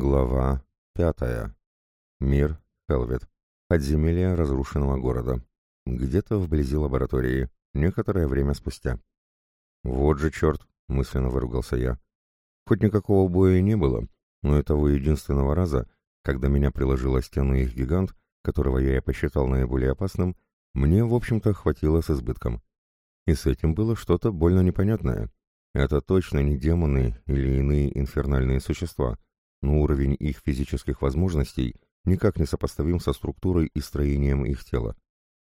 Глава пятая. Мир, Хелвет. Подземелье разрушенного города. Где-то вблизи лаборатории. Некоторое время спустя. «Вот же черт!» — мысленно выругался я. Хоть никакого боя и не было, но этого единственного раза, когда меня приложила стену их гигант, которого я и посчитал наиболее опасным, мне, в общем-то, хватило с избытком. И с этим было что-то больно непонятное. Это точно не демоны или иные инфернальные существа — но уровень их физических возможностей никак не сопоставим со структурой и строением их тела.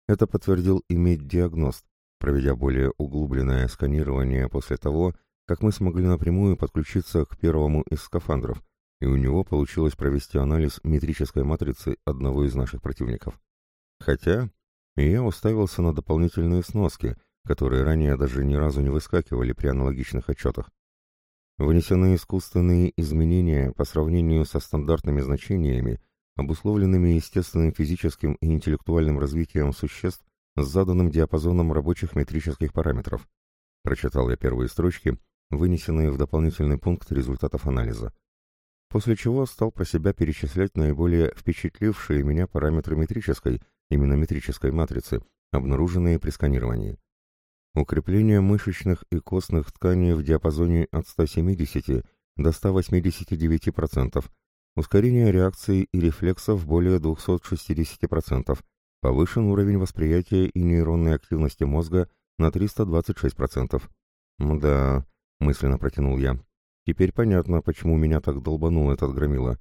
Это подтвердил и меддиагност, проведя более углубленное сканирование после того, как мы смогли напрямую подключиться к первому из скафандров, и у него получилось провести анализ метрической матрицы одного из наших противников. Хотя я уставился на дополнительные сноски, которые ранее даже ни разу не выскакивали при аналогичных отчетах. Внесены искусственные изменения по сравнению со стандартными значениями, обусловленными естественным физическим и интеллектуальным развитием существ с заданным диапазоном рабочих метрических параметров. Прочитал я первые строчки, вынесенные в дополнительный пункт результатов анализа. После чего стал про себя перечислять наиболее впечатлившие меня параметры метрической, именно метрической матрицы, обнаруженные при сканировании. Укрепление мышечных и костных тканей в диапазоне от 170 до 189%, ускорение реакции и рефлексов более 260%, повышен уровень восприятия и нейронной активности мозга на 326%. «Да», — мысленно протянул я, — «теперь понятно, почему меня так долбанул этот громила.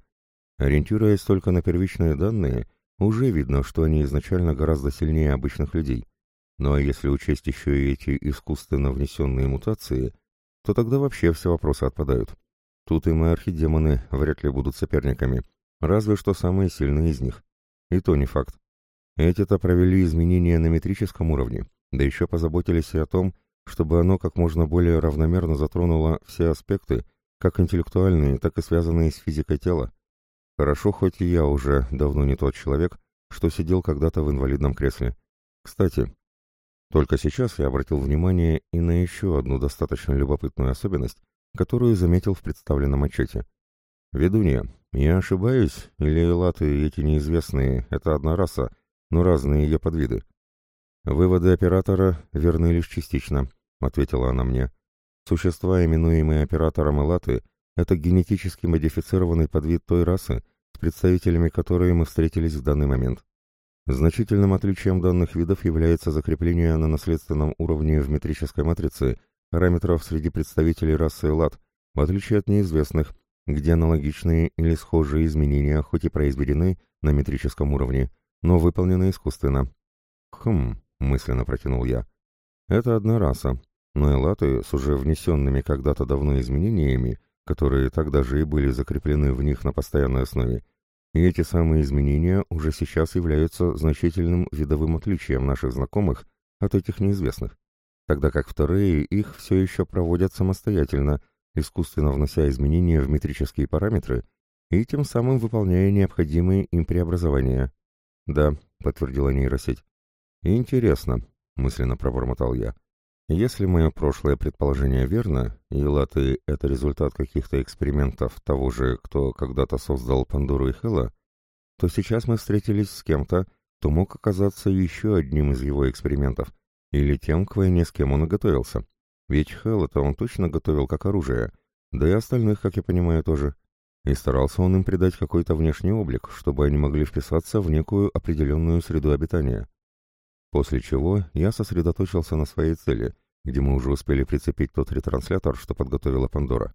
Ориентируясь только на первичные данные, уже видно, что они изначально гораздо сильнее обычных людей». Ну а если учесть еще и эти искусственно внесенные мутации, то тогда вообще все вопросы отпадают. Тут и мы архидемоны вряд ли будут соперниками, разве что самые сильные из них. И то не факт. Эти-то провели изменения на метрическом уровне, да еще позаботились и о том, чтобы оно как можно более равномерно затронуло все аспекты, как интеллектуальные, так и связанные с физикой тела. Хорошо, хоть и я уже давно не тот человек, что сидел когда-то в инвалидном кресле. Кстати, только сейчас я обратил внимание и на еще одну достаточно любопытную особенность, которую заметил в представленном отчете. «Ведунья, я ошибаюсь, или элаты эти неизвестные — это одна раса, но разные ее подвиды?» «Выводы оператора верны лишь частично», — ответила она мне. «Существа, именуемые оператором элаты, это генетически модифицированный подвид той расы, с представителями которой мы встретились в данный момент. Значительным отличием данных видов является закрепление на наследственном уровне в метрической матрице параметров среди представителей расы ЛАТ, в отличие от неизвестных, где аналогичные или схожие изменения хоть и произведены на метрическом уровне, но выполнены искусственно. «Хм», — мысленно протянул я, — «это одна раса, но элаты с уже внесенными когда-то давно изменениями, которые тогда же и были закреплены в них на постоянной основе, и эти самые изменения уже сейчас являются значительным видовым отличием наших знакомых от этих неизвестных, тогда как вторые их все еще проводят самостоятельно, искусственно внося изменения в метрические параметры и тем самым выполняя необходимые им преобразования. «Да», — подтвердила нейросеть. «Интересно», — мысленно пробормотал я. Если мое прошлое предположение верно, и латы — это результат каких-то экспериментов того же, кто когда-то создал Пандору и Хэлла, то сейчас мы встретились с кем-то, кто мог оказаться еще одним из его экспериментов, или тем, к войне с кем он и готовился. Ведь Хэлла-то он точно готовил как оружие, да и остальных, как я понимаю, тоже. И старался он им придать какой-то внешний облик, чтобы они могли вписаться в некую определенную среду обитания. После чего я сосредоточился на своей цели, где мы уже успели прицепить тот ретранслятор, что подготовила Пандора.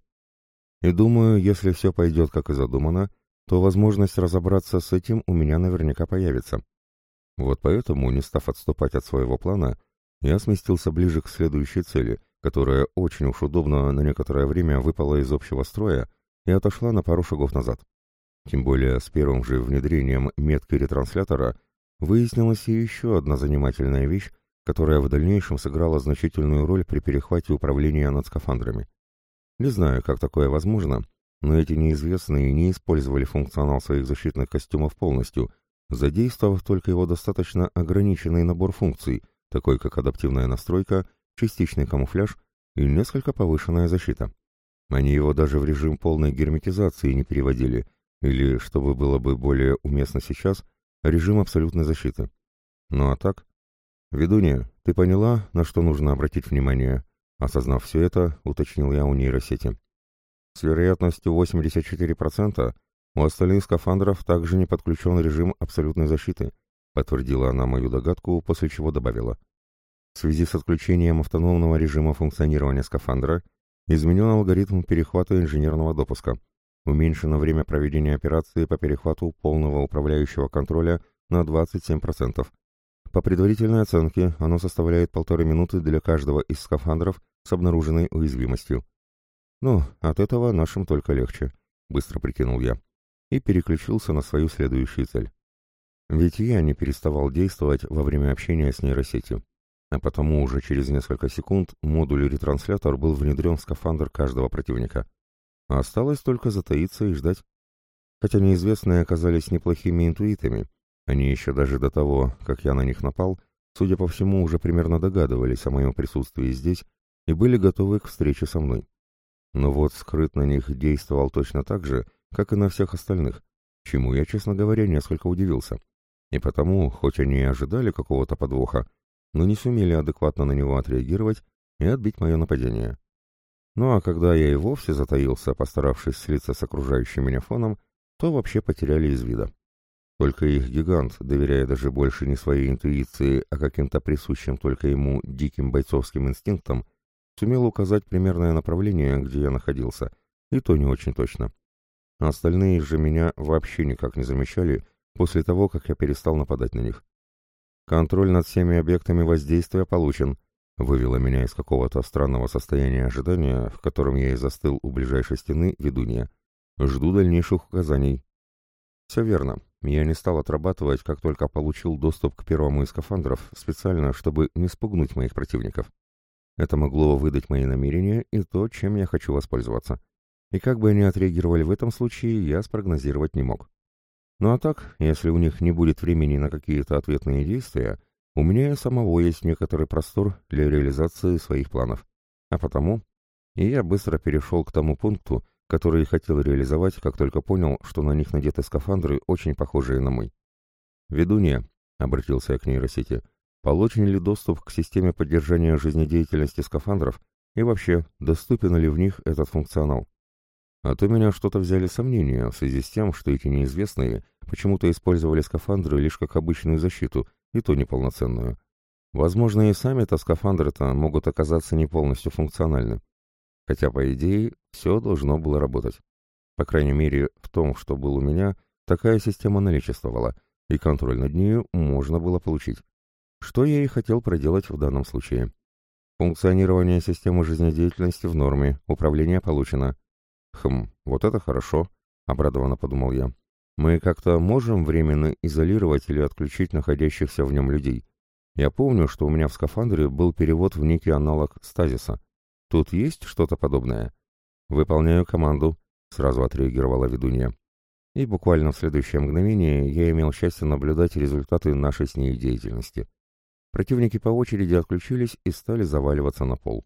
И думаю, если все пойдет как и задумано, то возможность разобраться с этим у меня наверняка появится. Вот поэтому, не став отступать от своего плана, я сместился ближе к следующей цели, которая очень уж удобно на некоторое время выпала из общего строя и отошла на пару шагов назад. Тем более с первым же внедрением метки ретранслятора Выяснилась и еще одна занимательная вещь, которая в дальнейшем сыграла значительную роль при перехвате управления над скафандрами. Не знаю, как такое возможно, но эти неизвестные не использовали функционал своих защитных костюмов полностью, задействовав только его достаточно ограниченный набор функций, такой как адаптивная настройка, частичный камуфляж и несколько повышенная защита. Они его даже в режим полной герметизации не переводили, Или, чтобы было бы более уместно сейчас, режим абсолютной защиты. Ну а так? Ведунья, ты поняла, на что нужно обратить внимание? Осознав все это, уточнил я у нейросети. С вероятностью 84% у остальных скафандров также не подключен режим абсолютной защиты, подтвердила она мою догадку, после чего добавила. В связи с отключением автономного режима функционирования скафандра изменен алгоритм перехвата инженерного допуска. Уменьшено время проведения операции по перехвату полного управляющего контроля на 27%. По предварительной оценке оно составляет полторы минуты для каждого из скафандров с обнаруженной уязвимостью. «Ну, от этого нашим только легче», — быстро прикинул я, и переключился на свою следующую цель. Ведь я не переставал действовать во время общения с нейросетью, а потому уже через несколько секунд модуль-ретранслятор был внедрен в скафандр каждого противника. А осталось только затаиться и ждать. Хотя неизвестные оказались неплохими интуитами, они еще даже до того, как я на них напал, судя по всему, уже примерно догадывались о моем присутствии здесь и были готовы к встрече со мной. Но вот скрыт на них действовал точно так же, как и на всех остальных, чему я, честно говоря, несколько удивился. И потому, хоть они и ожидали какого-то подвоха, но не сумели адекватно на него отреагировать и отбить мое нападение. Ну а когда я и вовсе затаился, постаравшись слиться с окружающим меня фоном, то вообще потеряли из вида. Только их гигант, доверяя даже больше не своей интуиции, а каким-то присущим только ему диким бойцовским инстинктам, Сумел указать примерное направление, где я находился, и то не очень точно. Остальные же меня вообще никак не замечали после того, как я перестал нападать на них. «Контроль над всеми объектами воздействия получен», вывела меня из какого-то странного состояния ожидания, в котором я и застыл у ближайшей стены ведунья. «Жду дальнейших указаний». «Все верно. Я не стал отрабатывать, как только получил доступ к первому из скафандров, специально, чтобы не спугнуть моих противников. Это могло выдать мои намерения и то, чем я хочу воспользоваться. И как бы они отреагировали в этом случае, я спрогнозировать не мог. Ну а так, если у них не будет времени на какие-то ответные действия, у меня и самого есть некоторый простор для реализации своих планов. А потому и я быстро перешел к тому пункту, который хотел реализовать, как только понял, что на них надеты скафандры, очень похожие на мой. «Ведунья», — обратился я к нейросети, Получен ли доступ к системе поддержания жизнедеятельности скафандров и вообще, доступен ли в них этот функционал? А то меня что-то взяли сомнения в связи с тем, что эти неизвестные почему-то использовали скафандры лишь как обычную защиту, и то неполноценную. Возможно, и сами-то скафандры-то могут оказаться не полностью функциональны. Хотя, по идее, все должно было работать. По крайней мере, в том, что был у меня, такая система наличествовала, и контроль над нею можно было получить что я и хотел проделать в данном случае. Функционирование системы жизнедеятельности в норме, управление получено. Хм, вот это хорошо, обрадованно подумал я. Мы как-то можем временно изолировать или отключить находящихся в нем людей. Я помню, что у меня в скафандре был перевод в некий аналог стазиса. Тут есть что-то подобное? Выполняю команду, сразу отреагировала ведунья. И буквально в следующее мгновение я имел счастье наблюдать результаты нашей с ней деятельности. Противники по очереди отключились и стали заваливаться на пол.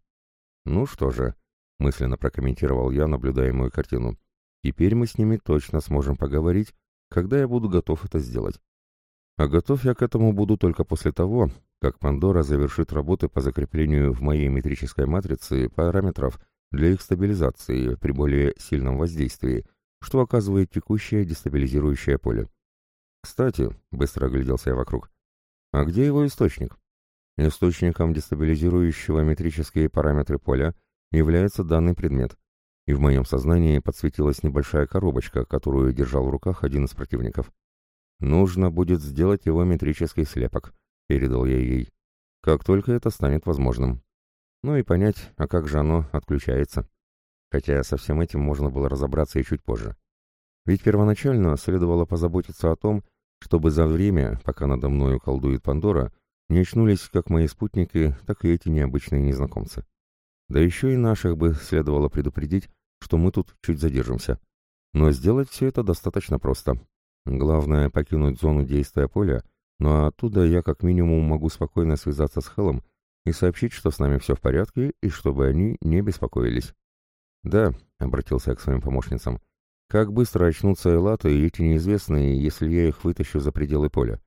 «Ну что же», — мысленно прокомментировал я наблюдаемую картину, «теперь мы с ними точно сможем поговорить, когда я буду готов это сделать. А готов я к этому буду только после того, как Пандора завершит работы по закреплению в моей метрической матрице параметров для их стабилизации при более сильном воздействии, что оказывает текущее дестабилизирующее поле. Кстати, быстро огляделся я вокруг, а где его источник? Источником дестабилизирующего метрические параметры поля является данный предмет, и в моем сознании подсветилась небольшая коробочка, которую держал в руках один из противников. «Нужно будет сделать его метрический слепок», — передал я ей, — «как только это станет возможным». Ну и понять, а как же оно отключается. Хотя со всем этим можно было разобраться и чуть позже. Ведь первоначально следовало позаботиться о том, чтобы за время, пока надо мною колдует Пандора, не очнулись как мои спутники, так и эти необычные незнакомцы. Да еще и наших бы следовало предупредить, что мы тут чуть задержимся. Но сделать все это достаточно просто. Главное — покинуть зону действия поля, но оттуда я как минимум могу спокойно связаться с Хеллом и сообщить, что с нами все в порядке и чтобы они не беспокоились. «Да», — обратился я к своим помощницам, Как быстро очнутся Элаты и эти неизвестные, если я их вытащу за пределы поля?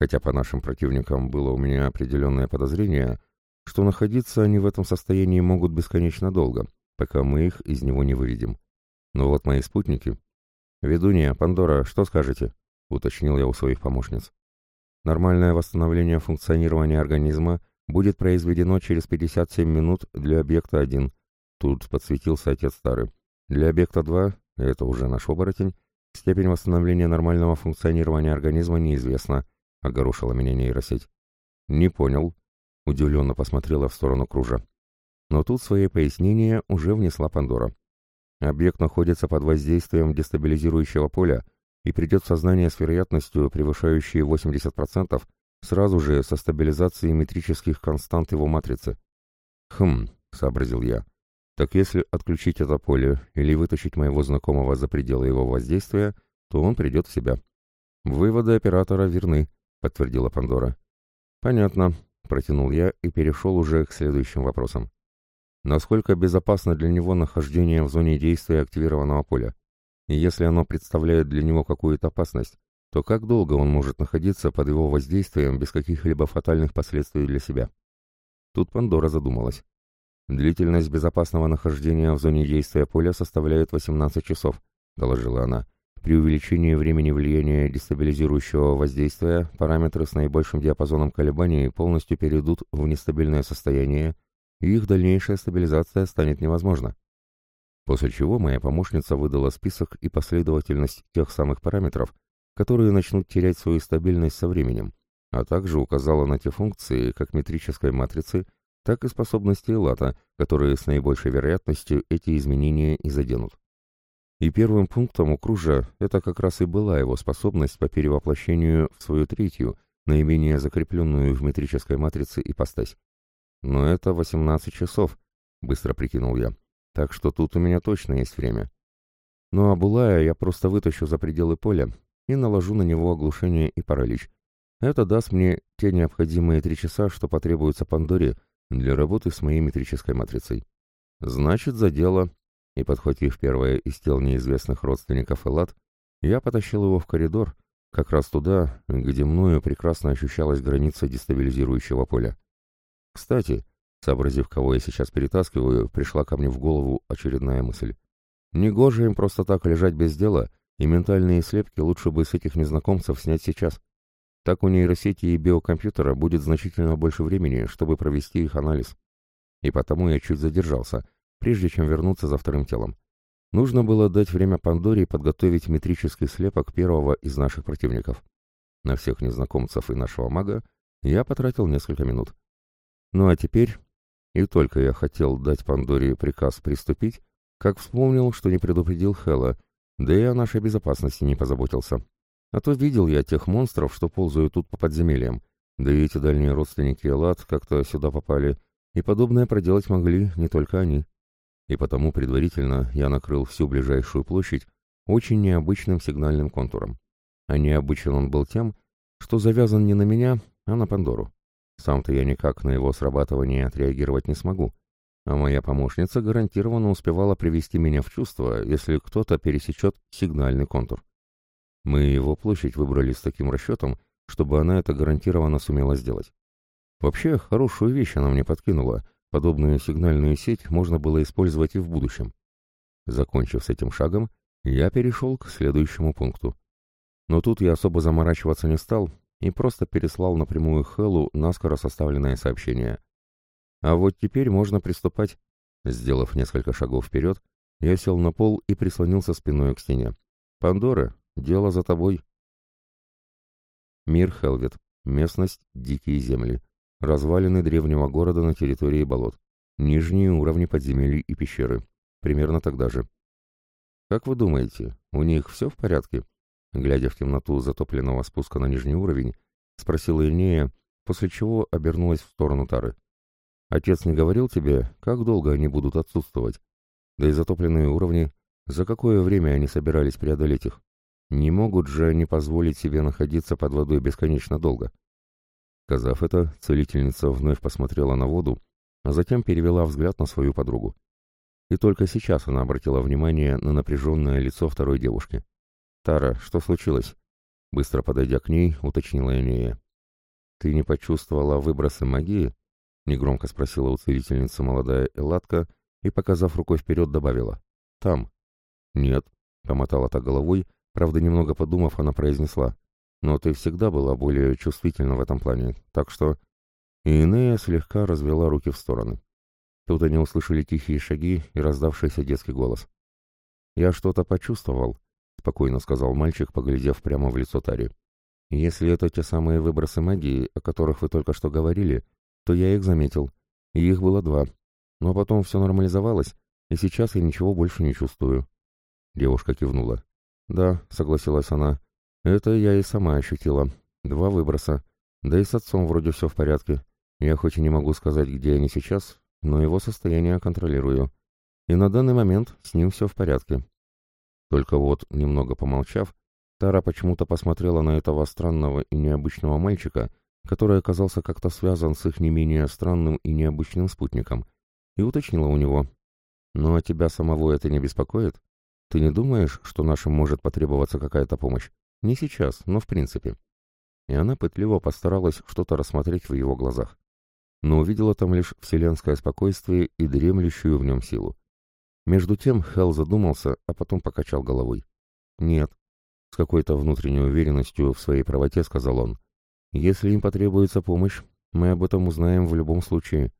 Хотя по нашим противникам было у меня определенное подозрение, что находиться они в этом состоянии могут бесконечно долго, пока мы их из него не выведем. Но вот мои спутники... «Ведунья, Пандора, что скажете?» — уточнил я у своих помощниц. «Нормальное восстановление функционирования организма будет произведено через 57 минут для объекта 1». Тут подсветился отец старый. «Для объекта 2, это уже наш оборотень, степень восстановления нормального функционирования организма неизвестна», — огорошила меня нейросеть. «Не понял», — удивленно посмотрела в сторону кружа. Но тут свои пояснения уже внесла Пандора. Объект находится под воздействием дестабилизирующего поля и придет в сознание с вероятностью, превышающей 80%, сразу же со стабилизацией метрических констант его матрицы. «Хм», — сообразил я, — «так если отключить это поле или вытащить моего знакомого за пределы его воздействия, то он придет в себя». «Выводы оператора верны», — подтвердила Пандора. «Понятно», — протянул я и перешел уже к следующим вопросам. Насколько безопасно для него нахождение в зоне действия активированного поля? И если оно представляет для него какую-то опасность, то как долго он может находиться под его воздействием без каких-либо фатальных последствий для себя? Тут Пандора задумалась. Длительность безопасного нахождения в зоне действия поля составляет 18 часов, доложила она. При увеличении времени влияния дестабилизирующего воздействия параметры с наибольшим диапазоном колебаний полностью перейдут в нестабильное состояние и их дальнейшая стабилизация станет невозможна. После чего моя помощница выдала список и последовательность тех самых параметров, которые начнут терять свою стабильность со временем, а также указала на те функции, как метрической матрицы, так и способности лата, которые с наибольшей вероятностью эти изменения и заденут. И первым пунктом у Кружа это как раз и была его способность по перевоплощению в свою третью, наименее закрепленную в метрической матрице ипостась. Но это 18 часов, быстро прикинул я. Так что тут у меня точно есть время. Ну а Булая я просто вытащу за пределы поля и наложу на него оглушение и паралич. Это даст мне те необходимые три часа, что потребуются Пандоре для работы с моей метрической матрицей. Значит, за дело. И подхватив первое из тел неизвестных родственников Элат, я потащил его в коридор, как раз туда, где мною прекрасно ощущалась граница дестабилизирующего поля. Кстати, сообразив, кого я сейчас перетаскиваю, пришла ко мне в голову очередная мысль. Негоже им просто так лежать без дела, и ментальные слепки лучше бы с этих незнакомцев снять сейчас. Так у нейросети и биокомпьютера будет значительно больше времени, чтобы провести их анализ. И потому я чуть задержался, прежде чем вернуться за вторым телом. Нужно было дать время Пандоре подготовить метрический слепок первого из наших противников. На всех незнакомцев и нашего мага я потратил несколько минут. Ну а теперь... И только я хотел дать Пандоре приказ приступить, как вспомнил, что не предупредил Хела, да и о нашей безопасности не позаботился. А то видел я тех монстров, что ползают тут по подземельям, да и эти дальние родственники Элат как-то сюда попали, и подобное проделать могли не только они. И потому предварительно я накрыл всю ближайшую площадь очень необычным сигнальным контуром. А необычен он был тем, что завязан не на меня, а на Пандору. Сам-то я никак на его срабатывание отреагировать не смогу, а моя помощница гарантированно успевала привести меня в чувство, если кто-то пересечет сигнальный контур. Мы его площадь выбрали с таким расчетом, чтобы она это гарантированно сумела сделать. Вообще, хорошую вещь она мне подкинула, подобную сигнальную сеть можно было использовать и в будущем. Закончив с этим шагом, я перешел к следующему пункту. Но тут я особо заморачиваться не стал и просто переслал напрямую Хэллу наскоро составленное сообщение. А вот теперь можно приступать. Сделав несколько шагов вперед, я сел на пол и прислонился спиной к стене. «Пандора, дело за тобой». Мир Хелвет. Местность Дикие земли. Развалины древнего города на территории болот. Нижние уровни подземелий и пещеры. Примерно тогда же. Как вы думаете, у них все в порядке? Глядя в темноту затопленного спуска на нижний уровень, спросила Инея, после чего обернулась в сторону Тары. «Отец не говорил тебе, как долго они будут отсутствовать? Да и затопленные уровни, за какое время они собирались преодолеть их? Не могут же они позволить себе находиться под водой бесконечно долго?» Сказав это, целительница вновь посмотрела на воду, а затем перевела взгляд на свою подругу. и только сейчас она обратила внимание на напряженное лицо второй девушки. «Тара, что случилось?» Быстро подойдя к ней, уточнила Энея. «Ты не почувствовала выбросы магии?» Негромко спросила у целительницы молодая Элатка и, показав рукой вперед, добавила. «Там». «Нет», — помотала та головой, правда, немного подумав, она произнесла. «Но ты всегда была более чувствительна в этом плане, так что...» И Инея слегка развела руки в стороны. Тут они услышали тихие шаги и раздавшийся детский голос. «Я что-то почувствовал», — спокойно сказал мальчик, поглядев прямо в лицо Тари. «Если это те самые выбросы магии, о которых вы только что говорили, то я их заметил, и их было два. Но потом все нормализовалось, и сейчас я ничего больше не чувствую». Девушка кивнула. «Да», — согласилась она, — «это я и сама ощутила. Два выброса. Да и с отцом вроде все в порядке. Я хоть и не могу сказать, где они сейчас, но его состояние контролирую. И на данный момент с ним все в порядке. Только вот, немного помолчав, Тара почему-то посмотрела на этого странного и необычного мальчика, который оказался как-то связан с их не менее странным и необычным спутником, и уточнила у него. «Ну а тебя самого это не беспокоит? Ты не думаешь, что нашим может потребоваться какая-то помощь? Не сейчас, но в принципе». И она пытливо постаралась что-то рассмотреть в его глазах. Но увидела там лишь вселенское спокойствие и дремлющую в нем силу. Между тем Хелл задумался, а потом покачал головой. «Нет», — с какой-то внутренней уверенностью в своей правоте сказал он. «Если им потребуется помощь, мы об этом узнаем в любом случае».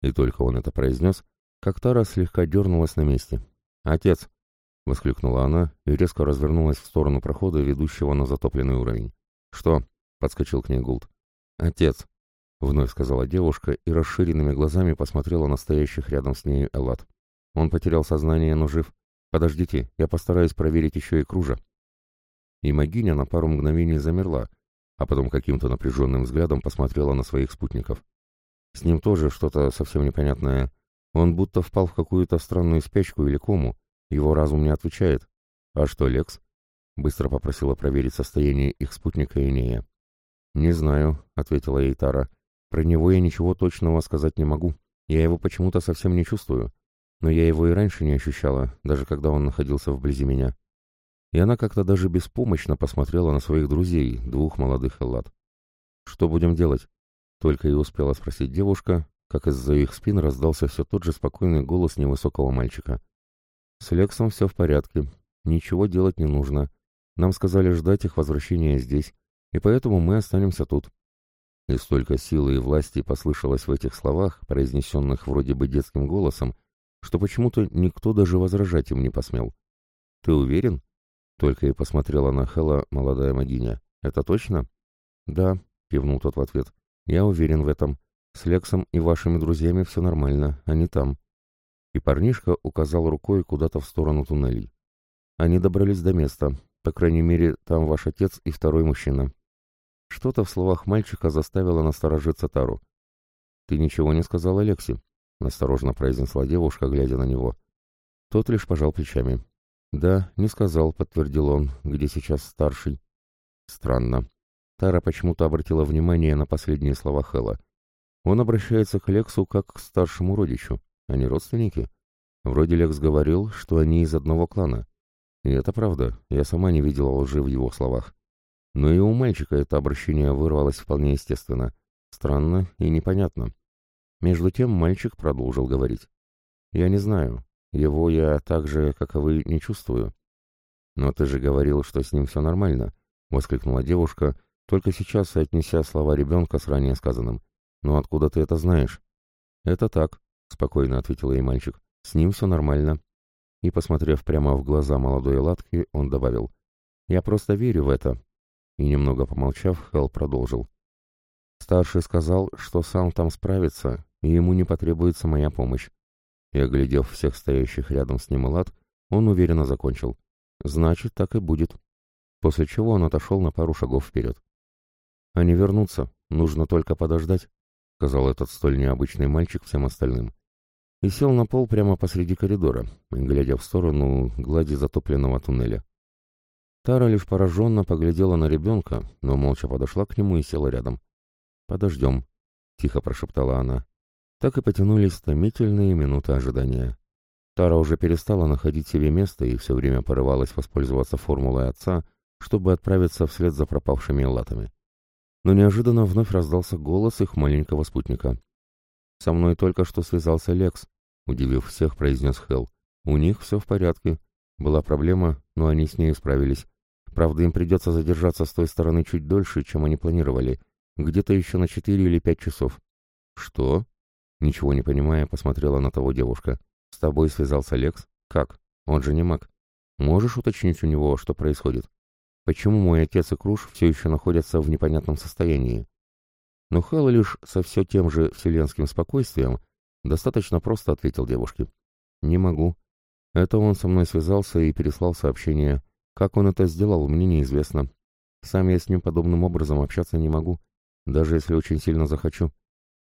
И только он это произнес, как Тара слегка дернулась на месте. «Отец!» — воскликнула она и резко развернулась в сторону прохода, ведущего на затопленный уровень. «Что?» — подскочил к ней Гулд. «Отец!» — вновь сказала девушка и расширенными глазами посмотрела на стоящих рядом с ней Эллад. Он потерял сознание, но жив. Подождите, я постараюсь проверить еще и кружа. И Магиня на пару мгновений замерла, а потом каким-то напряженным взглядом посмотрела на своих спутников. С ним тоже что-то совсем непонятное. Он будто впал в какую-то странную спячку или кому. Его разум не отвечает. А что, Лекс? Быстро попросила проверить состояние их спутника Инея. «Не знаю», — ответила ей Тара. «Про него я ничего точного сказать не могу. Я его почему-то совсем не чувствую но я его и раньше не ощущала, даже когда он находился вблизи меня. И она как-то даже беспомощно посмотрела на своих друзей, двух молодых Эллад. «Что будем делать?» Только и успела спросить девушка, как из-за их спин раздался все тот же спокойный голос невысокого мальчика. «С Лексом все в порядке. Ничего делать не нужно. Нам сказали ждать их возвращения здесь, и поэтому мы останемся тут». И столько силы и власти послышалось в этих словах, произнесенных вроде бы детским голосом, что почему-то никто даже возражать им не посмел. «Ты уверен?» — только и посмотрела на Хэлла молодая магиня. «Это точно?» «Да», — кивнул тот в ответ. «Я уверен в этом. С Лексом и вашими друзьями все нормально, они там». И парнишка указал рукой куда-то в сторону туннелей. Они добрались до места. По крайней мере, там ваш отец и второй мужчина. Что-то в словах мальчика заставило насторожиться Тару. «Ты ничего не сказал Алексе?» — осторожно произнесла девушка, глядя на него. Тот лишь пожал плечами. «Да, не сказал», — подтвердил он, — «где сейчас старший?» «Странно». Тара почему-то обратила внимание на последние слова Хэлла. «Он обращается к Лексу как к старшему родичу. Они родственники?» Вроде Лекс говорил, что они из одного клана. И это правда, я сама не видела лжи в его словах. Но и у мальчика это обращение вырвалось вполне естественно. Странно и непонятно. Между тем мальчик продолжил говорить. «Я не знаю. Его я так же, как и вы, не чувствую». «Но ты же говорил, что с ним все нормально», — воскликнула девушка, только сейчас отнеся слова ребенка с ранее сказанным. «Но откуда ты это знаешь?» «Это так», — спокойно ответил ей мальчик. «С ним все нормально». И, посмотрев прямо в глаза молодой Латки, он добавил. «Я просто верю в это». И, немного помолчав, Хелл продолжил. Старший сказал, что сам там справится, и ему не потребуется моя помощь. И, оглядев всех стоящих рядом с ним лад, он уверенно закончил. «Значит, так и будет». После чего он отошел на пару шагов вперед. «Они вернутся, нужно только подождать», — сказал этот столь необычный мальчик всем остальным. И сел на пол прямо посреди коридора, глядя в сторону глади затопленного туннеля. Тара лишь пораженно поглядела на ребенка, но молча подошла к нему и села рядом. «Подождем», — тихо прошептала она. Так и потянулись томительные минуты ожидания. Тара уже перестала находить себе место и все время порывалась воспользоваться формулой отца, чтобы отправиться вслед за пропавшими латами. Но неожиданно вновь раздался голос их маленького спутника. «Со мной только что связался Лекс», — удивив всех, произнес Хелл. «У них все в порядке. Была проблема, но они с ней справились. Правда, им придется задержаться с той стороны чуть дольше, чем они планировали. Где-то еще на четыре или пять часов». «Что?» Ничего не понимая, посмотрела на того девушка. «С тобой связался Лекс? Как? Он же не маг. Можешь уточнить у него, что происходит? Почему мой отец и Круш все еще находятся в непонятном состоянии?» Но Хэлл лишь со все тем же вселенским спокойствием достаточно просто ответил девушке. «Не могу. Это он со мной связался и переслал сообщение. Как он это сделал, мне неизвестно. Сам я с ним подобным образом общаться не могу, даже если очень сильно захочу.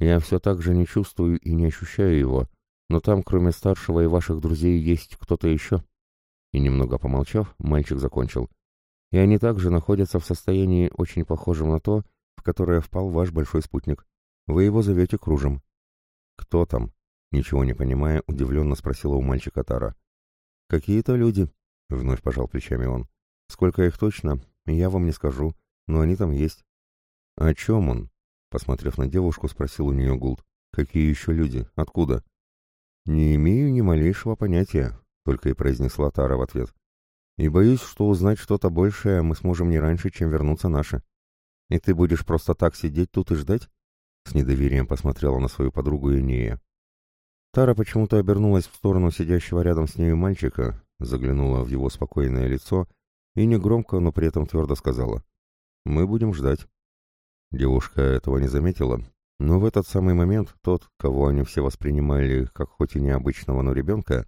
Я все так же не чувствую и не ощущаю его, но там, кроме старшего и ваших друзей, есть кто-то еще. И немного помолчав, мальчик закончил. И они также находятся в состоянии, очень похожем на то, в которое впал ваш большой спутник. Вы его зовете Кружем. Кто там? Ничего не понимая, удивленно спросила у мальчика Тара. Какие-то люди, вновь пожал плечами он. Сколько их точно, я вам не скажу, но они там есть. О чем он? Посмотрев на девушку, спросил у нее Гулд. «Какие еще люди? Откуда?» «Не имею ни малейшего понятия», — только и произнесла Тара в ответ. «И боюсь, что узнать что-то большее мы сможем не раньше, чем вернутся наши. И ты будешь просто так сидеть тут и ждать?» С недоверием посмотрела на свою подругу Инея. Тара почему-то обернулась в сторону сидящего рядом с нею мальчика, заглянула в его спокойное лицо и негромко, но при этом твердо сказала. «Мы будем ждать». Девушка этого не заметила, но в этот самый момент тот, кого они все воспринимали как хоть и необычного, но ребенка,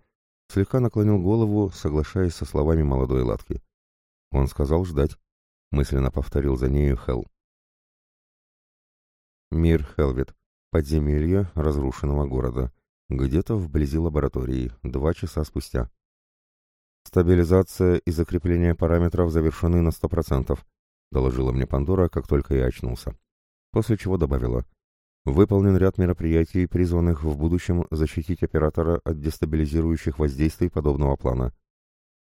слегка наклонил голову, соглашаясь со словами молодой Латки. Он сказал ждать, мысленно повторил за нею Хелл. Мир Хелвет. Подземелье разрушенного города. Где-то вблизи лаборатории. Два часа спустя. Стабилизация и закрепление параметров завершены на сто процентов доложила мне Пандора, как только я очнулся. После чего добавила. Выполнен ряд мероприятий, призванных в будущем защитить оператора от дестабилизирующих воздействий подобного плана.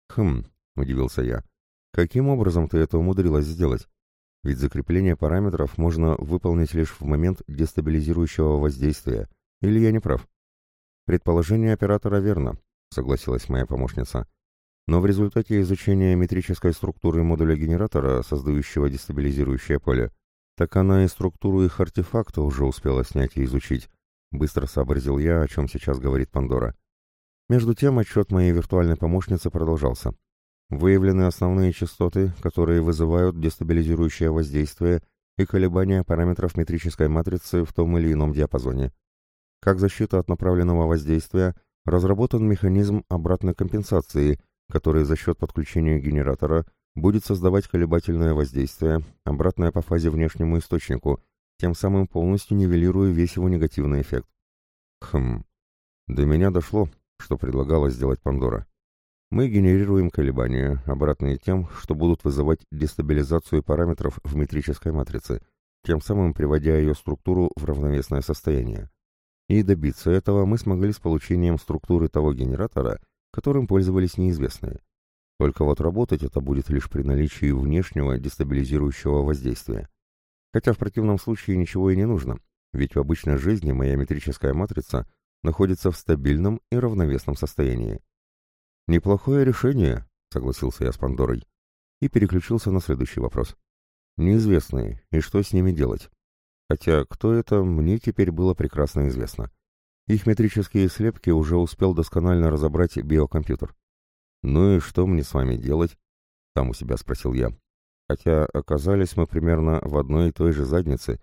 «Хм», — удивился я, — «каким образом ты это умудрилась сделать? Ведь закрепление параметров можно выполнить лишь в момент дестабилизирующего воздействия. Или я не прав?» «Предположение оператора верно», — согласилась моя помощница. Но в результате изучения метрической структуры модуля генератора, создающего дестабилизирующее поле, так она и структуру их артефакта уже успела снять и изучить. Быстро сообразил я, о чем сейчас говорит Пандора. Между тем отчет моей виртуальной помощницы продолжался. Выявлены основные частоты, которые вызывают дестабилизирующее воздействие и колебания параметров метрической матрицы в том или ином диапазоне. Как защита от направленного воздействия, разработан механизм обратной компенсации – который за счет подключения генератора будет создавать колебательное воздействие, обратное по фазе внешнему источнику, тем самым полностью нивелируя весь его негативный эффект. Хм, до меня дошло, что предлагала сделать Пандора. Мы генерируем колебания, обратные тем, что будут вызывать дестабилизацию параметров в метрической матрице, тем самым приводя ее структуру в равновесное состояние. И добиться этого мы смогли с получением структуры того генератора, которым пользовались неизвестные. Только вот работать это будет лишь при наличии внешнего дестабилизирующего воздействия. Хотя в противном случае ничего и не нужно, ведь в обычной жизни моя метрическая матрица находится в стабильном и равновесном состоянии. «Неплохое решение», — согласился я с Пандорой, и переключился на следующий вопрос. «Неизвестные, и что с ними делать?» Хотя кто это, мне теперь было прекрасно известно. Их метрические слепки уже успел досконально разобрать биокомпьютер. «Ну и что мне с вами делать?» — там у себя спросил я. Хотя оказались мы примерно в одной и той же заднице,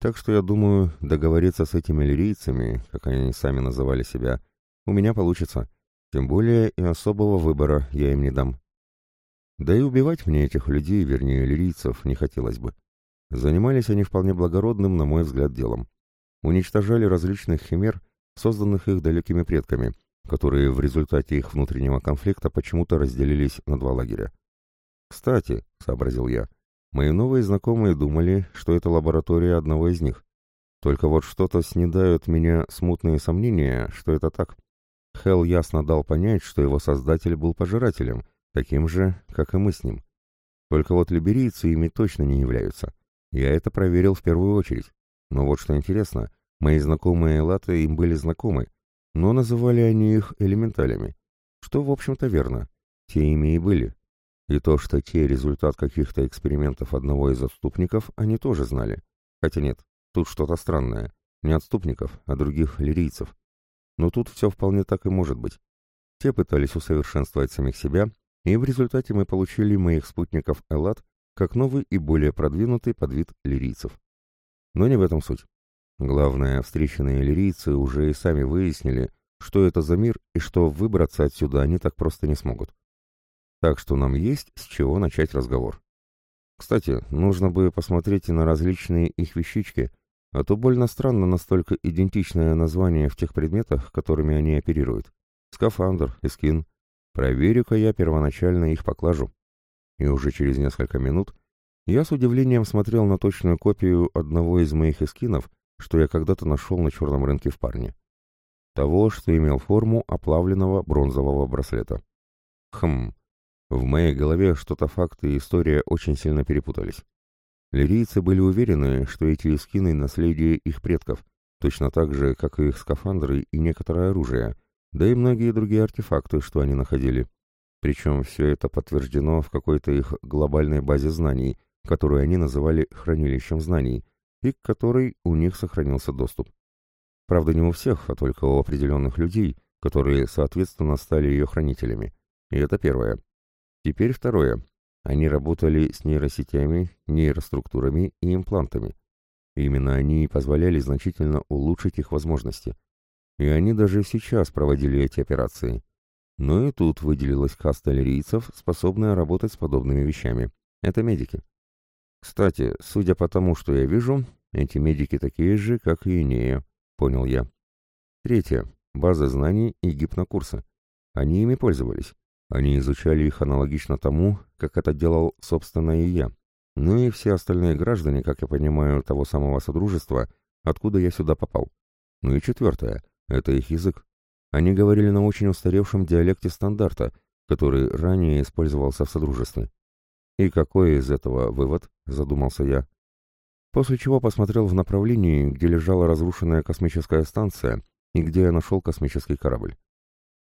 так что я думаю, договориться с этими лирийцами, как они сами называли себя, у меня получится. Тем более и особого выбора я им не дам. Да и убивать мне этих людей, вернее лирийцев, не хотелось бы. Занимались они вполне благородным, на мой взгляд, делом. Уничтожали различных химер созданных их далекими предками, которые в результате их внутреннего конфликта почему-то разделились на два лагеря. «Кстати», — сообразил я, — «мои новые знакомые думали, что это лаборатория одного из них. Только вот что-то снедают меня смутные сомнения, что это так. Хелл ясно дал понять, что его создатель был пожирателем, таким же, как и мы с ним. Только вот либерийцы ими точно не являются. Я это проверил в первую очередь. Но вот что интересно, мои знакомые Элаты им были знакомы, но называли они их элементалями. Что, в общем-то, верно. Те ими и были. И то, что те результат каких-то экспериментов одного из отступников, они тоже знали. Хотя нет, тут что-то странное. Не отступников, а других лирийцев. Но тут все вполне так и может быть. Те пытались усовершенствовать самих себя, и в результате мы получили моих спутников Элат как новый и более продвинутый подвид лирийцев. Но не в этом суть. Главное, встреченные лирийцы уже и сами выяснили, что это за мир и что выбраться отсюда они так просто не смогут. Так что нам есть с чего начать разговор. Кстати, нужно бы посмотреть и на различные их вещички, а то больно странно настолько идентичное название в тех предметах, которыми они оперируют. Скафандр, эскин. Проверю-ка я первоначально их поклажу. И уже через несколько минут я с удивлением смотрел на точную копию одного из моих эскинов, что я когда-то нашел на черном рынке в парне. Того, что имел форму оплавленного бронзового браслета. Хм, в моей голове что-то факты и история очень сильно перепутались. Лирийцы были уверены, что эти эскины — наследие их предков, точно так же, как и их скафандры и некоторое оружие, да и многие другие артефакты, что они находили. Причем все это подтверждено в какой-то их глобальной базе знаний, которую они называли «хранилищем знаний», и к которой у них сохранился доступ. Правда, не у всех, а только у определенных людей, которые, соответственно, стали ее хранителями. И это первое. Теперь второе. Они работали с нейросетями, нейроструктурами и имплантами. именно они и позволяли значительно улучшить их возможности. И они даже сейчас проводили эти операции. Но и тут выделилась каста лирийцев, способная работать с подобными вещами. Это медики. Кстати, судя по тому, что я вижу, эти медики такие же, как и Инея, понял я. Третье. Базы знаний и гипнокурсы. Они ими пользовались. Они изучали их аналогично тому, как это делал, собственно, и я. Ну и все остальные граждане, как я понимаю, того самого Содружества, откуда я сюда попал. Ну и четвертое — это их язык. Они говорили на очень устаревшем диалекте стандарта, который ранее использовался в Содружестве. «И какой из этого вывод?» — задумался я. После чего посмотрел в направлении, где лежала разрушенная космическая станция и где я нашел космический корабль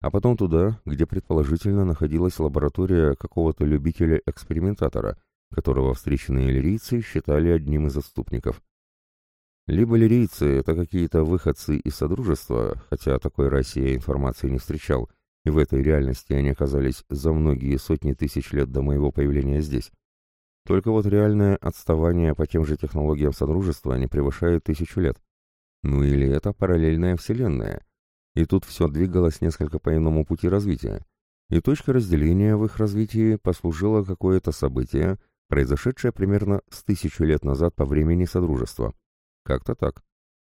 а потом туда, где предположительно находилась лаборатория какого-то любителя-экспериментатора, которого встреченные лирийцы считали одним из отступников. Либо лирийцы — это какие-то выходцы из Содружества, хотя такой я информации не встречал, и в этой реальности они оказались за многие сотни тысяч лет до моего появления здесь. Только вот реальное отставание по тем же технологиям Содружества не превышает тысячу лет. Ну или это параллельная вселенная — и тут все двигалось несколько по иному пути развития. И точка разделения в их развитии послужило какое-то событие, произошедшее примерно с тысячу лет назад по времени Содружества. Как-то так.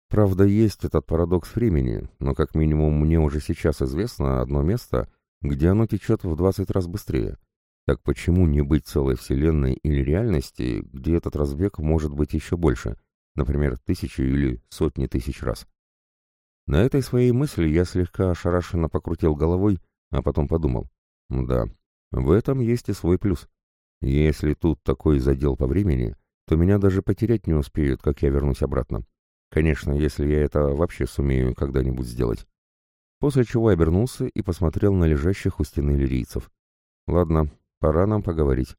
Правда, есть этот парадокс времени, но как минимум мне уже сейчас известно одно место, где оно течет в 20 раз быстрее. Так почему не быть целой вселенной или реальности, где этот разбег может быть еще больше, например, тысячи или сотни тысяч раз? На этой своей мысли я слегка ошарашенно покрутил головой, а потом подумал. Да, в этом есть и свой плюс. Если тут такой задел по времени, то меня даже потерять не успеют, как я вернусь обратно. Конечно, если я это вообще сумею когда-нибудь сделать. После чего обернулся и посмотрел на лежащих у стены лирийцев. Ладно, пора нам поговорить.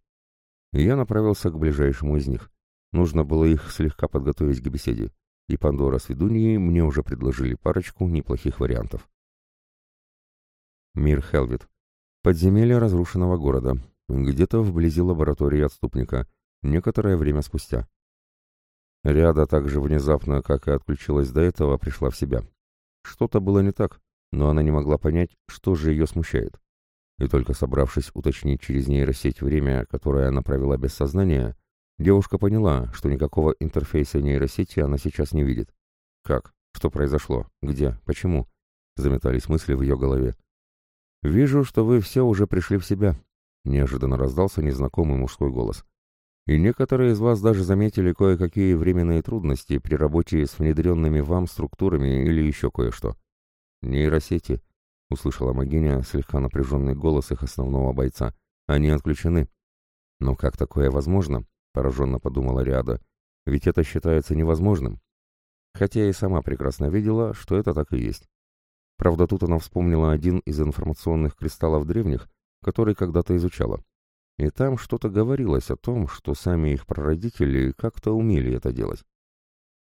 я направился к ближайшему из них. Нужно было их слегка подготовить к беседе и Пандора с ведуньей мне уже предложили парочку неплохих вариантов. Мир Хелвит. Подземелье разрушенного города. Где-то вблизи лаборатории отступника. Некоторое время спустя. Ряда так же внезапно, как и отключилась до этого, пришла в себя. Что-то было не так, но она не могла понять, что же ее смущает. И только собравшись уточнить через нейросеть время, которое она провела без сознания, Девушка поняла, что никакого интерфейса нейросети она сейчас не видит. Как? Что произошло? Где? Почему? Заметались мысли в ее голове. «Вижу, что вы все уже пришли в себя», — неожиданно раздался незнакомый мужской голос. «И некоторые из вас даже заметили кое-какие временные трудности при работе с внедренными вам структурами или еще кое-что. Нейросети. — услышала Магиня слегка напряженный голос их основного бойца. «Они отключены». «Но как такое возможно?» — пораженно подумала Риада. «Ведь это считается невозможным». Хотя и сама прекрасно видела, что это так и есть. Правда, тут она вспомнила один из информационных кристаллов древних, который когда-то изучала. И там что-то говорилось о том, что сами их прародители как-то умели это делать.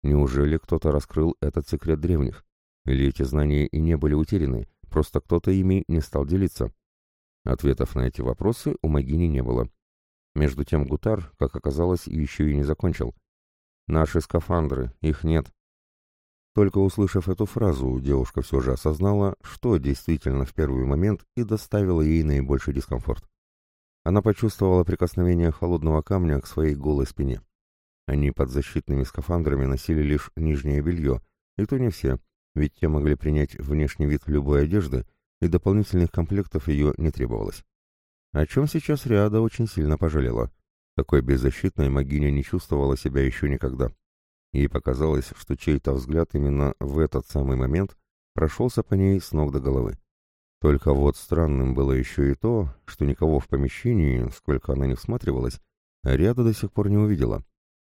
Неужели кто-то раскрыл этот секрет древних? Или эти знания и не были утеряны, просто кто-то ими не стал делиться? Ответов на эти вопросы у Магини не было. Между тем Гутар, как оказалось, еще и не закончил. «Наши скафандры, их нет». Только услышав эту фразу, девушка все же осознала, что действительно в первый момент и доставило ей наибольший дискомфорт. Она почувствовала прикосновение холодного камня к своей голой спине. Они под защитными скафандрами носили лишь нижнее белье, и то не все, ведь те могли принять внешний вид любой одежды, и дополнительных комплектов ее не требовалось. О чем сейчас Риада очень сильно пожалела. Такой беззащитной Магиня не чувствовала себя еще никогда. Ей показалось, что чей-то взгляд именно в этот самый момент прошелся по ней с ног до головы. Только вот странным было еще и то, что никого в помещении, сколько она не всматривалась, Риада до сих пор не увидела.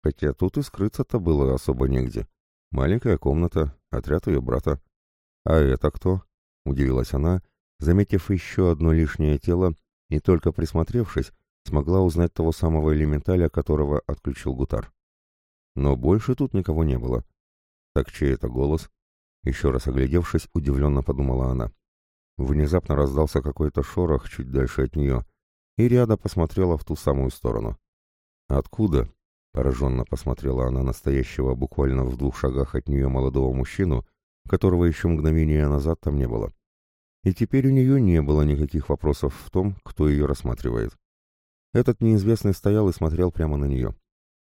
Хотя тут и скрыться-то было особо негде. Маленькая комната, отряд ее брата. «А это кто?» — удивилась она, заметив еще одно лишнее тело, и только присмотревшись, смогла узнать того самого элементаля, которого отключил Гутар. Но больше тут никого не было. Так чей это голос? Еще раз оглядевшись, удивленно подумала она. Внезапно раздался какой-то шорох чуть дальше от нее, и Риада посмотрела в ту самую сторону. «Откуда?» — пораженно посмотрела она настоящего буквально в двух шагах от нее молодого мужчину, которого еще мгновение назад там не было. И теперь у нее не было никаких вопросов в том, кто ее рассматривает. Этот неизвестный стоял и смотрел прямо на нее.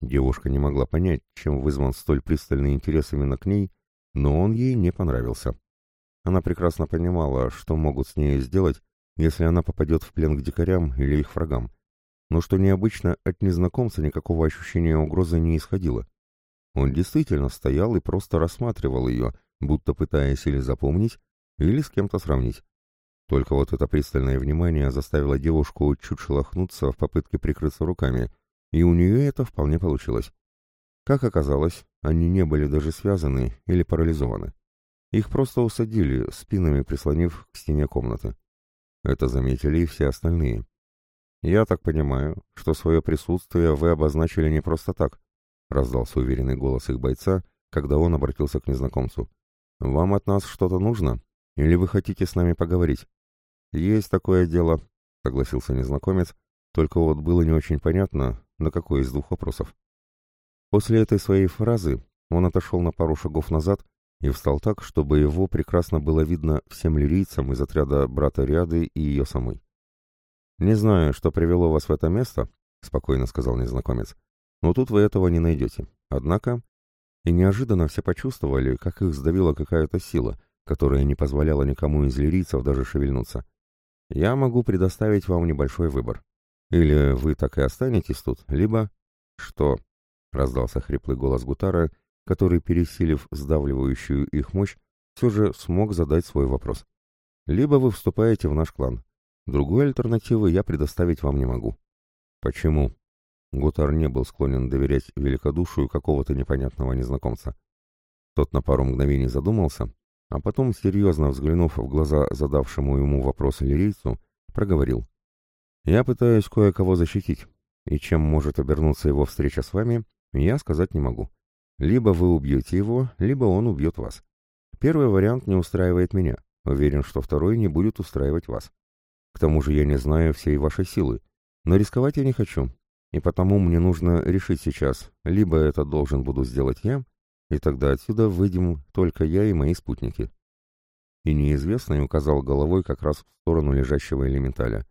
Девушка не могла понять, чем вызван столь пристальный интерес именно к ней, но он ей не понравился. Она прекрасно понимала, что могут с ней сделать, если она попадет в плен к дикарям или их врагам. Но что необычно, от незнакомца никакого ощущения угрозы не исходило. Он действительно стоял и просто рассматривал ее, будто пытаясь или запомнить, или с кем-то сравнить. Только вот это пристальное внимание заставило девушку чуть шелохнуться в попытке прикрыться руками, и у нее это вполне получилось. Как оказалось, они не были даже связаны или парализованы. Их просто усадили, спинами прислонив к стене комнаты. Это заметили и все остальные. «Я так понимаю, что свое присутствие вы обозначили не просто так», — раздался уверенный голос их бойца, когда он обратился к незнакомцу. «Вам от нас что-то нужно? Или вы хотите с нами поговорить?» «Есть такое дело», — согласился незнакомец, только вот было не очень понятно, на какой из двух вопросов. После этой своей фразы он отошел на пару шагов назад и встал так, чтобы его прекрасно было видно всем лирийцам из отряда брата Риады и ее самой. «Не знаю, что привело вас в это место», — спокойно сказал незнакомец, — «но тут вы этого не найдете. Однако...» И неожиданно все почувствовали, как их сдавила какая-то сила, которая не позволяла никому из лирийцев даже шевельнуться. «Я могу предоставить вам небольшой выбор. Или вы так и останетесь тут, либо...» «Что?» — раздался хриплый голос Гутара — который, пересилив сдавливающую их мощь, все же смог задать свой вопрос. Либо вы вступаете в наш клан. Другой альтернативы я предоставить вам не могу. Почему? Гутар не был склонен доверять великодушию какого-то непонятного незнакомца. Тот на пару мгновений задумался, а потом, серьезно взглянув в глаза задавшему ему вопрос лирийцу, проговорил. «Я пытаюсь кое-кого защитить, и чем может обернуться его встреча с вами, я сказать не могу. Либо вы убьете его, либо он убьет вас. Первый вариант не устраивает меня. Уверен, что второй не будет устраивать вас. Тому же я не знаю всей вашей силы. Но рисковать я не хочу. И потому мне нужно решить сейчас, либо это должен буду сделать я, и тогда отсюда выйдем только я и мои спутники. И неизвестный указал головой как раз в сторону лежащего элементаля.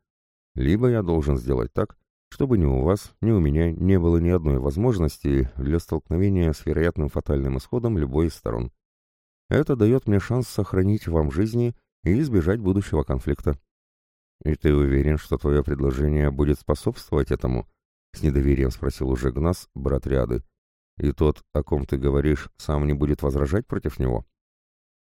Либо я должен сделать так, чтобы ни у вас, ни у меня не было ни одной возможности для столкновения с вероятным фатальным исходом любой из сторон. Это дает мне шанс сохранить вам жизни и избежать будущего конфликта. «И ты уверен, что твое предложение будет способствовать этому?» — с недоверием спросил уже Гнас, брат Ряды. «И тот, о ком ты говоришь, сам не будет возражать против него?»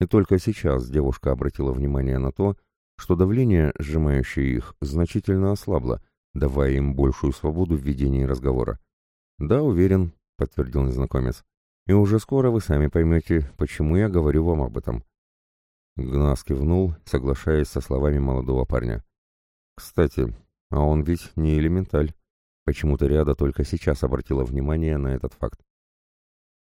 И только сейчас девушка обратила внимание на то, что давление, сжимающее их, значительно ослабло, давая им большую свободу в ведении разговора. «Да, уверен», — подтвердил незнакомец. «И уже скоро вы сами поймете, почему я говорю вам об этом». Гнас кивнул, соглашаясь со словами молодого парня. «Кстати, а он ведь не элементаль». Почему-то Ряда только сейчас обратила внимание на этот факт.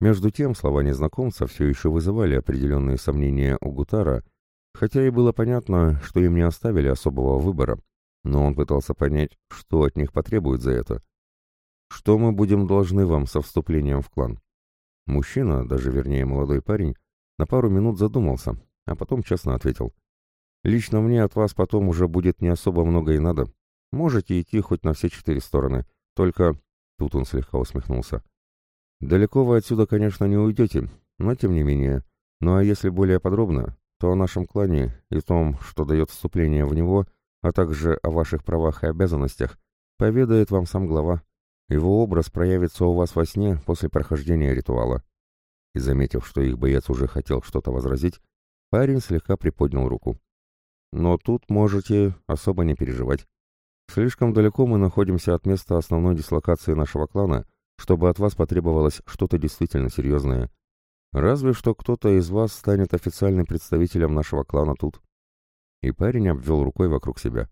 Между тем, слова незнакомца все еще вызывали определенные сомнения у Гутара, хотя и было понятно, что им не оставили особого выбора, но он пытался понять, что от них потребуют за это. Что мы будем должны вам со вступлением в клан? Мужчина, даже вернее молодой парень, на пару минут задумался, а потом честно ответил. Лично мне от вас потом уже будет не особо много и надо. Можете идти хоть на все четыре стороны, только... Тут он слегка усмехнулся. Далеко вы отсюда, конечно, не уйдете, но тем не менее. Ну а если более подробно, то о нашем клане и том, что дает вступление в него, а также о ваших правах и обязанностях, поведает вам сам глава. Его образ проявится у вас во сне после прохождения ритуала. И заметив, что их боец уже хотел что-то возразить, парень слегка приподнял руку. Но тут можете особо не переживать. Слишком далеко мы находимся от места основной дислокации нашего клана, чтобы от вас потребовалось что-то действительно серьезное. Разве что кто-то из вас станет официальным представителем нашего клана тут. И парень обвел рукой вокруг себя.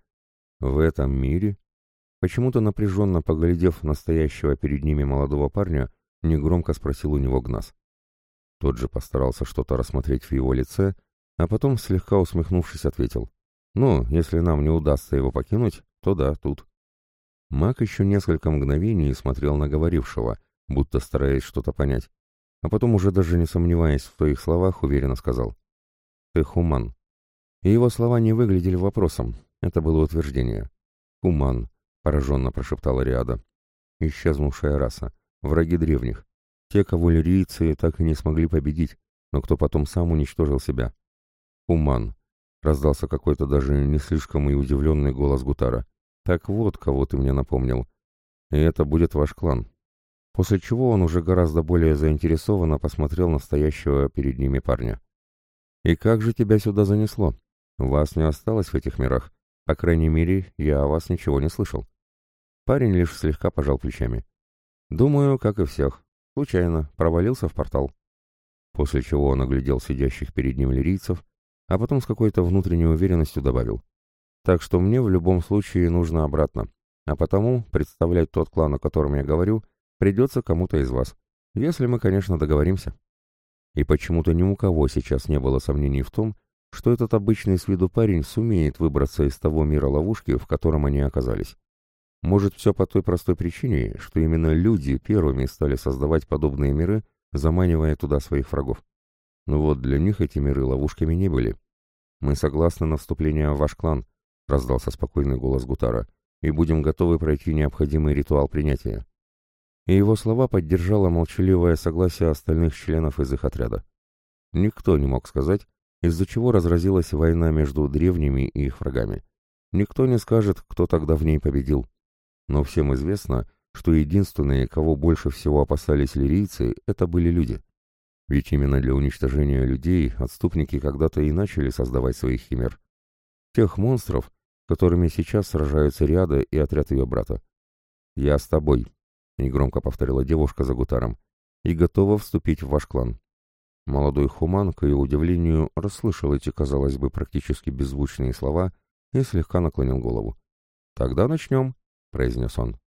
В этом мире? Почему-то напряженно поглядев настоящего перед ними молодого парня, негромко спросил у него Гнас. Тот же постарался что-то рассмотреть в его лице, а потом, слегка усмехнувшись, ответил. «Ну, если нам не удастся его покинуть, то да, тут». Маг еще несколько мгновений смотрел на говорившего, будто стараясь что-то понять а потом уже даже не сомневаясь в своих словах, уверенно сказал. «Ты хуман». И его слова не выглядели вопросом, это было утверждение. «Хуман», — пораженно прошептала Риада. «Исчезнувшая раса, враги древних, те, кого лирийцы так и не смогли победить, но кто потом сам уничтожил себя». «Хуман», — раздался какой-то даже не слишком и удивленный голос Гутара. «Так вот, кого ты мне напомнил. И это будет ваш клан, после чего он уже гораздо более заинтересованно посмотрел на стоящего перед ними парня. «И как же тебя сюда занесло? Вас не осталось в этих мирах. По крайней мере, я о вас ничего не слышал». Парень лишь слегка пожал плечами. «Думаю, как и всех. Случайно. Провалился в портал». После чего он оглядел сидящих перед ним лирийцев, а потом с какой-то внутренней уверенностью добавил. «Так что мне в любом случае нужно обратно. А потому представлять тот клан, о котором я говорю, Придется кому-то из вас. Если мы, конечно, договоримся. И почему-то ни у кого сейчас не было сомнений в том, что этот обычный с виду парень сумеет выбраться из того мира ловушки, в котором они оказались. Может, все по той простой причине, что именно люди первыми стали создавать подобные миры, заманивая туда своих врагов. Но вот для них эти миры ловушками не были. «Мы согласны на вступление в ваш клан», — раздался спокойный голос Гутара, «и будем готовы пройти необходимый ритуал принятия и его слова поддержало молчаливое согласие остальных членов из их отряда. Никто не мог сказать, из-за чего разразилась война между древними и их врагами. Никто не скажет, кто тогда в ней победил. Но всем известно, что единственные, кого больше всего опасались лирийцы, это были люди. Ведь именно для уничтожения людей отступники когда-то и начали создавать своих химер. Тех монстров, которыми сейчас сражаются Риада и отряд ее брата. «Я с тобой», — негромко повторила девушка за гутаром, — «и готова вступить в ваш клан». Молодой Хуман, к ее удивлению, расслышал эти, казалось бы, практически беззвучные слова и слегка наклонил голову. «Тогда начнем», — произнес он.